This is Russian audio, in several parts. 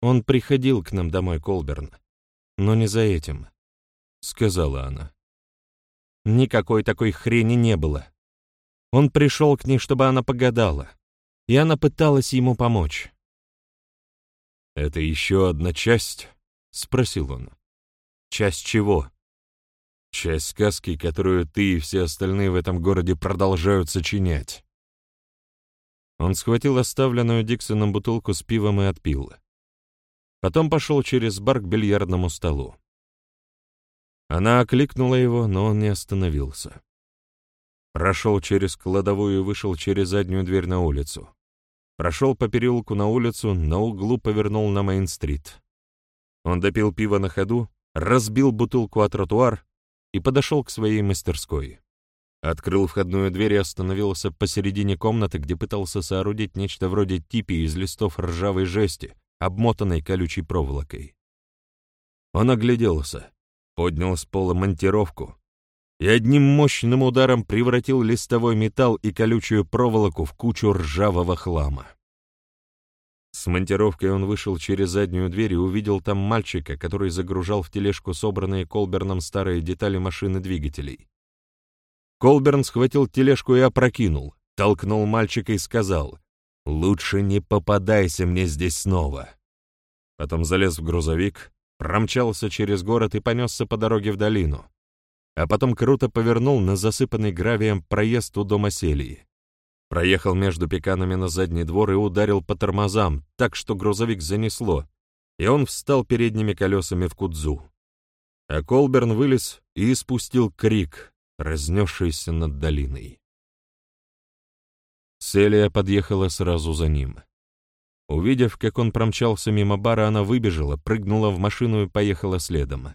Он приходил к нам домой, Колберн, но не за этим, — сказала она. Никакой такой хрени не было. Он пришел к ней, чтобы она погадала, и она пыталась ему помочь. «Это еще одна часть?» — спросил он. «Часть чего?» «Часть сказки, которую ты и все остальные в этом городе продолжают сочинять». Он схватил оставленную Диксоном бутылку с пивом и отпил. Потом пошел через бар к бильярдному столу. Она окликнула его, но он не остановился. Прошел через кладовую и вышел через заднюю дверь на улицу. Прошел по переулку на улицу, на углу повернул на Мейн-стрит. Он допил пиво на ходу, разбил бутылку о тротуар и подошел к своей мастерской. Открыл входную дверь и остановился посередине комнаты, где пытался соорудить нечто вроде типи из листов ржавой жести, обмотанной колючей проволокой. Он огляделся, поднял с пола монтировку и одним мощным ударом превратил листовой металл и колючую проволоку в кучу ржавого хлама. С монтировкой он вышел через заднюю дверь и увидел там мальчика, который загружал в тележку собранные Колберном старые детали машины двигателей. Колберн схватил тележку и опрокинул, толкнул мальчика и сказал, «Лучше не попадайся мне здесь снова». Потом залез в грузовик, промчался через город и понесся по дороге в долину, а потом круто повернул на засыпанный гравием проезд у дома Селии. Проехал между пеканами на задний двор и ударил по тормозам, так что грузовик занесло, и он встал передними колесами в кудзу. А Колберн вылез и испустил крик, разнесшийся над долиной. Селия подъехала сразу за ним. Увидев, как он промчался мимо бара, она выбежала, прыгнула в машину и поехала следом.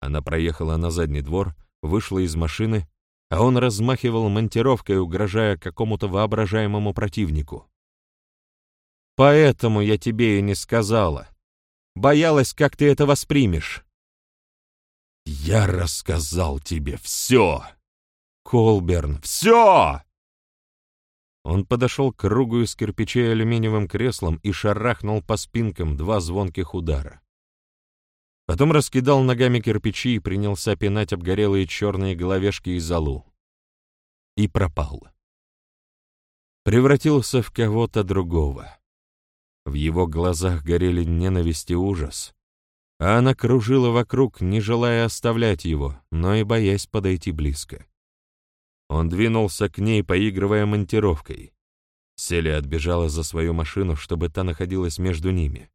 Она проехала на задний двор, вышла из машины, а он размахивал монтировкой, угрожая какому-то воображаемому противнику. «Поэтому я тебе и не сказала. Боялась, как ты это воспримешь». «Я рассказал тебе все!» «Колберн, все!» Он подошел к кругу из кирпичей алюминиевым креслом и шарахнул по спинкам два звонких удара. Потом раскидал ногами кирпичи и принялся пинать обгорелые черные головешки из залу. И пропал. Превратился в кого-то другого. В его глазах горели ненависть и ужас, а она кружила вокруг, не желая оставлять его, но и боясь подойти близко. Он двинулся к ней, поигрывая монтировкой. Селия отбежала за свою машину, чтобы та находилась между ними.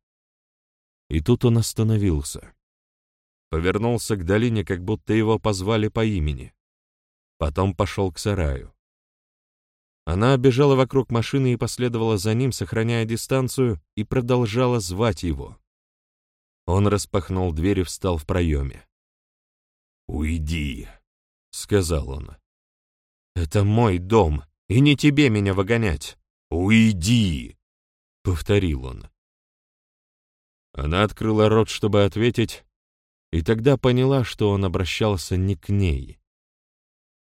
И тут он остановился. Повернулся к долине, как будто его позвали по имени. Потом пошел к сараю. Она обежала вокруг машины и последовала за ним, сохраняя дистанцию, и продолжала звать его. Он распахнул дверь и встал в проеме. «Уйди», — сказал он. «Это мой дом, и не тебе меня выгонять!» «Уйди!» — повторил он. Она открыла рот, чтобы ответить, и тогда поняла, что он обращался не к ней.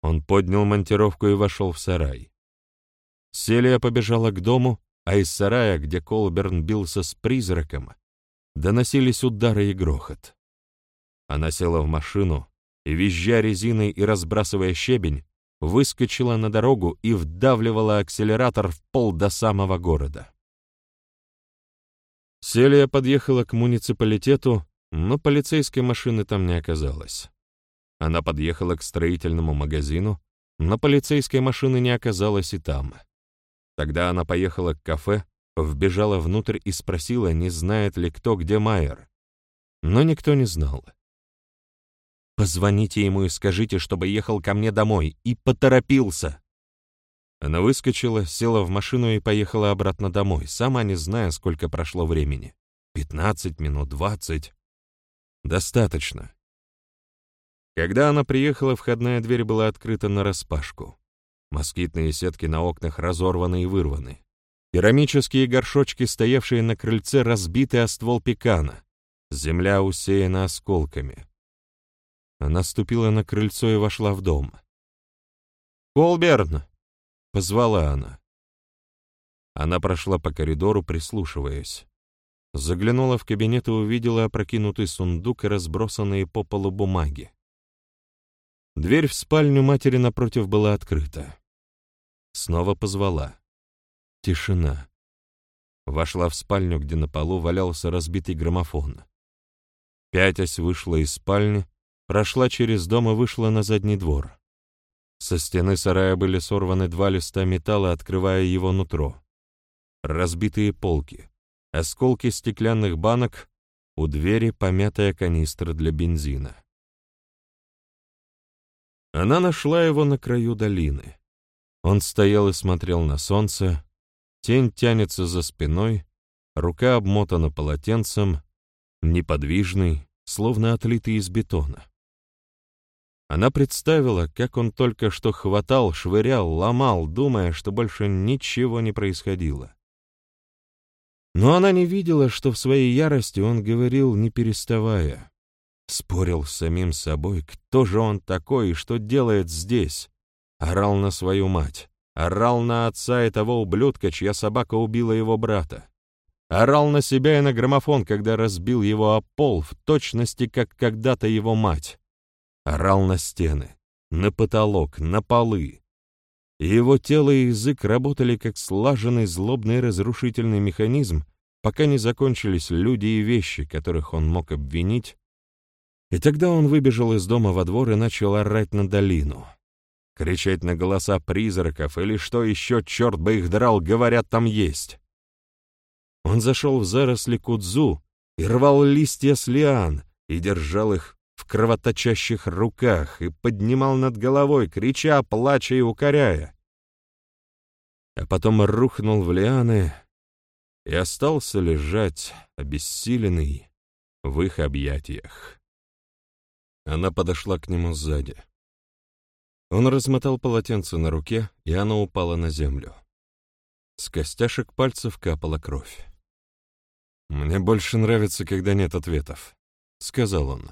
Он поднял монтировку и вошел в сарай. Селия побежала к дому, а из сарая, где Колберн бился с призраком, доносились удары и грохот. Она села в машину и, визжа резиной и разбрасывая щебень, выскочила на дорогу и вдавливала акселератор в пол до самого города. Селия подъехала к муниципалитету, но полицейской машины там не оказалось. Она подъехала к строительному магазину, но полицейской машины не оказалось и там. Тогда она поехала к кафе, вбежала внутрь и спросила, не знает ли кто, где Майер. Но никто не знал. Позвоните ему и скажите, чтобы ехал ко мне домой, и поторопился. Она выскочила, села в машину и поехала обратно домой, сама не зная, сколько прошло времени. Пятнадцать минут, двадцать. Достаточно. Когда она приехала, входная дверь была открыта нараспашку. Москитные сетки на окнах разорваны и вырваны. Керамические горшочки, стоявшие на крыльце, разбиты о ствол пекана. Земля усеяна осколками. Она ступила на крыльцо и вошла в дом. «Колберн!» — позвала она. Она прошла по коридору, прислушиваясь. заглянула в кабинет и увидела опрокинутый сундук и разбросанные по полу бумаги. Дверь в спальню матери напротив была открыта. Снова позвала. Тишина. Вошла в спальню, где на полу валялся разбитый граммофон. Пятясь вышла из спальни, прошла через дом и вышла на задний двор. Со стены сарая были сорваны два листа металла, открывая его нутро. Разбитые полки, осколки стеклянных банок, у двери помятая канистра для бензина. Она нашла его на краю долины. Он стоял и смотрел на солнце, тень тянется за спиной, рука обмотана полотенцем, неподвижный, словно отлитый из бетона. Она представила, как он только что хватал, швырял, ломал, думая, что больше ничего не происходило. Но она не видела, что в своей ярости он говорил, не переставая. Спорил с самим собой, кто же он такой и что делает здесь. Орал на свою мать, орал на отца и того ублюдка, чья собака убила его брата. Орал на себя и на граммофон, когда разбил его о пол, в точности, как когда-то его мать. Орал на стены, на потолок, на полы. Его тело и язык работали как слаженный злобный разрушительный механизм, пока не закончились люди и вещи, которых он мог обвинить. И тогда он выбежал из дома во двор и начал орать на долину. Кричать на голоса призраков или что еще, черт бы их драл, говорят, там есть. Он зашел в заросли кудзу и рвал листья с лиан и держал их в кровоточащих руках и поднимал над головой, крича, плача и укоряя. А потом рухнул в лианы и остался лежать, обессиленный, в их объятиях. Она подошла к нему сзади. Он размотал полотенце на руке, и оно упало на землю. С костяшек пальцев капала кровь. «Мне больше нравится, когда нет ответов», — сказал он.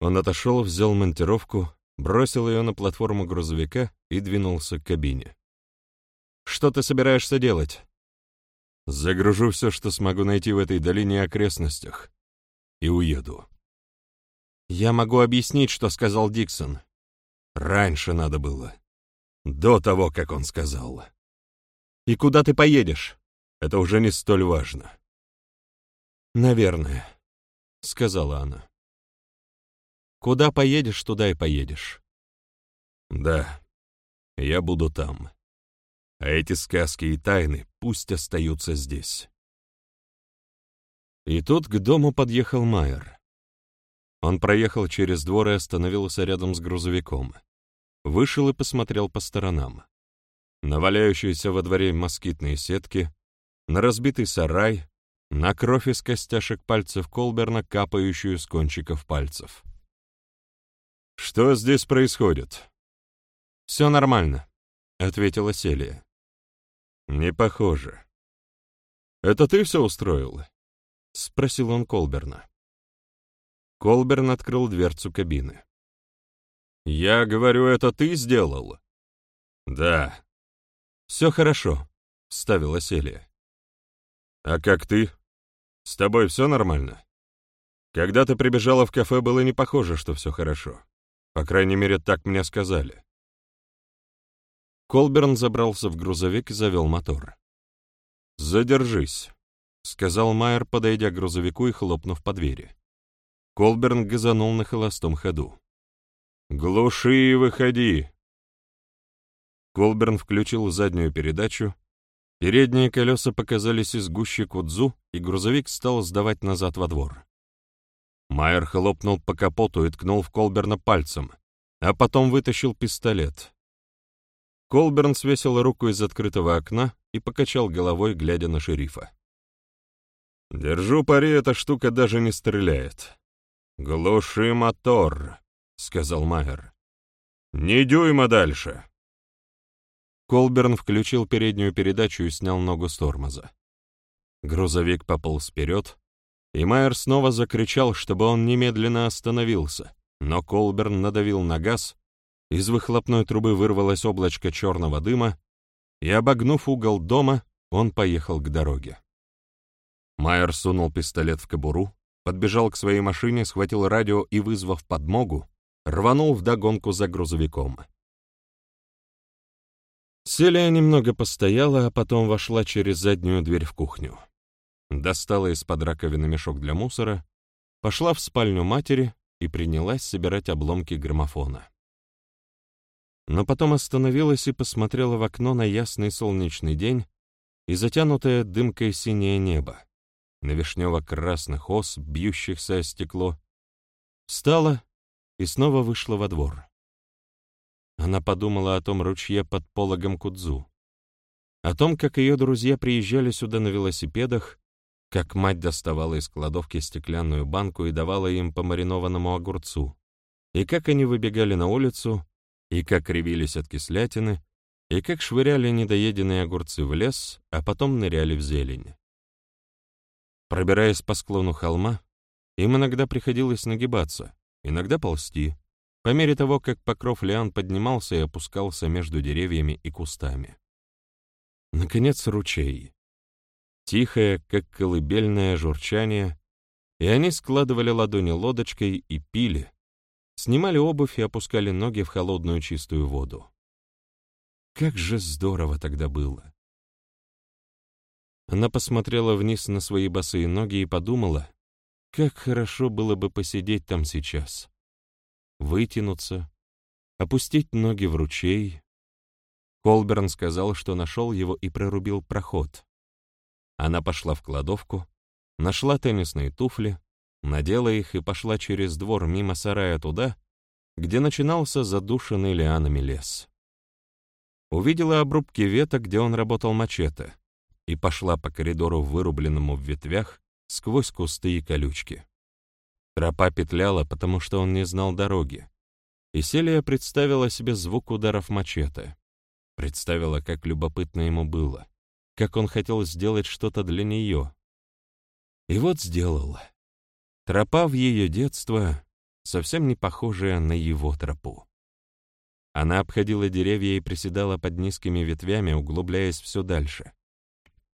Он отошел, взял монтировку, бросил ее на платформу грузовика и двинулся к кабине. «Что ты собираешься делать?» «Загружу все, что смогу найти в этой долине и окрестностях, и уеду». «Я могу объяснить, что сказал Диксон». «Раньше надо было. До того, как он сказал». «И куда ты поедешь?» это уже не столь важно. «Наверное», — сказала она. «Куда поедешь, туда и поедешь». «Да, я буду там. А эти сказки и тайны пусть остаются здесь». И тут к дому подъехал Майер. Он проехал через двор и остановился рядом с грузовиком. Вышел и посмотрел по сторонам. На валяющиеся во дворе москитные сетки, на разбитый сарай, на кровь из костяшек пальцев Колберна, капающую с кончиков пальцев. «Что здесь происходит?» «Все нормально», — ответила Селия. «Не похоже». «Это ты все устроил?» — спросил он Колберна. Колберн открыл дверцу кабины. «Я говорю, это ты сделал?» «Да». «Все хорошо», — вставила Селия. «А как ты? С тобой все нормально?» «Когда ты прибежала в кафе, было не похоже, что все хорошо. По крайней мере, так мне сказали». Колберн забрался в грузовик и завел мотор. «Задержись», — сказал Майер, подойдя к грузовику и хлопнув по двери. Колберн газанул на холостом ходу. «Глуши и выходи!» Колберн включил заднюю передачу, Передние колеса показались из гущи кудзу, и грузовик стал сдавать назад во двор. Майер хлопнул по капоту и ткнул в Колберна пальцем, а потом вытащил пистолет. Колберн свесил руку из открытого окна и покачал головой, глядя на шерифа. «Держу пари, эта штука даже не стреляет». «Глуши мотор», — сказал Майер. «Не дюйма дальше». Колберн включил переднюю передачу и снял ногу с тормоза. Грузовик пополз вперед, и Майер снова закричал, чтобы он немедленно остановился, но Колберн надавил на газ, из выхлопной трубы вырвалось облачко черного дыма, и, обогнув угол дома, он поехал к дороге. Майер сунул пистолет в кобуру, подбежал к своей машине, схватил радио и, вызвав подмогу, рванул вдогонку за грузовиком. Селия немного постояла, а потом вошла через заднюю дверь в кухню. Достала из-под раковины мешок для мусора, пошла в спальню матери и принялась собирать обломки граммофона. Но потом остановилась и посмотрела в окно на ясный солнечный день и затянутое дымкой синее небо на вишнево-красных ос, бьющихся о стекло, встала и снова вышла во двор. Она подумала о том ручье под пологом Кудзу, о том, как ее друзья приезжали сюда на велосипедах, как мать доставала из кладовки стеклянную банку и давала им по маринованному огурцу, и как они выбегали на улицу, и как кривились от кислятины, и как швыряли недоеденные огурцы в лес, а потом ныряли в зелень. Пробираясь по склону холма, им иногда приходилось нагибаться, иногда ползти, по мере того, как покров лиан поднимался и опускался между деревьями и кустами. Наконец, ручей. Тихое, как колыбельное журчание, и они складывали ладони лодочкой и пили, снимали обувь и опускали ноги в холодную чистую воду. Как же здорово тогда было! Она посмотрела вниз на свои босые ноги и подумала, как хорошо было бы посидеть там сейчас. Вытянуться, опустить ноги в ручей. Колберн сказал, что нашел его и прорубил проход. Она пошла в кладовку, нашла теннисные туфли, надела их и пошла через двор мимо сарая туда, где начинался задушенный лианами лес. Увидела обрубки веток, где он работал мачете, и пошла по коридору, вырубленному в ветвях, сквозь кусты и колючки. Тропа петляла, потому что он не знал дороги. И Селия представила себе звук ударов мачете. Представила, как любопытно ему было, как он хотел сделать что-то для нее. И вот сделала. Тропа в ее детство, совсем не похожая на его тропу. Она обходила деревья и приседала под низкими ветвями, углубляясь все дальше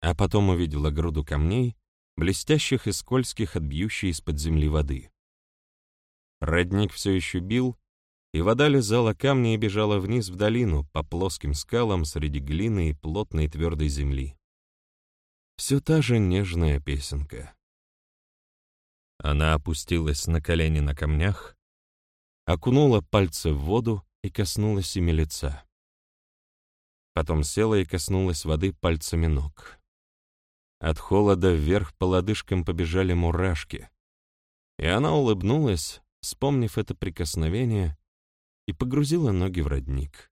а потом увидела груду камней, блестящих и скользких от бьющей из-под земли воды. Родник все еще бил, и вода лизала камни и бежала вниз в долину по плоским скалам среди глины и плотной твердой земли. Все та же нежная песенка. Она опустилась на колени на камнях, окунула пальцы в воду и коснулась ими лица. Потом села и коснулась воды пальцами ног. От холода вверх по лодыжкам побежали мурашки. И она улыбнулась, вспомнив это прикосновение, и погрузила ноги в родник.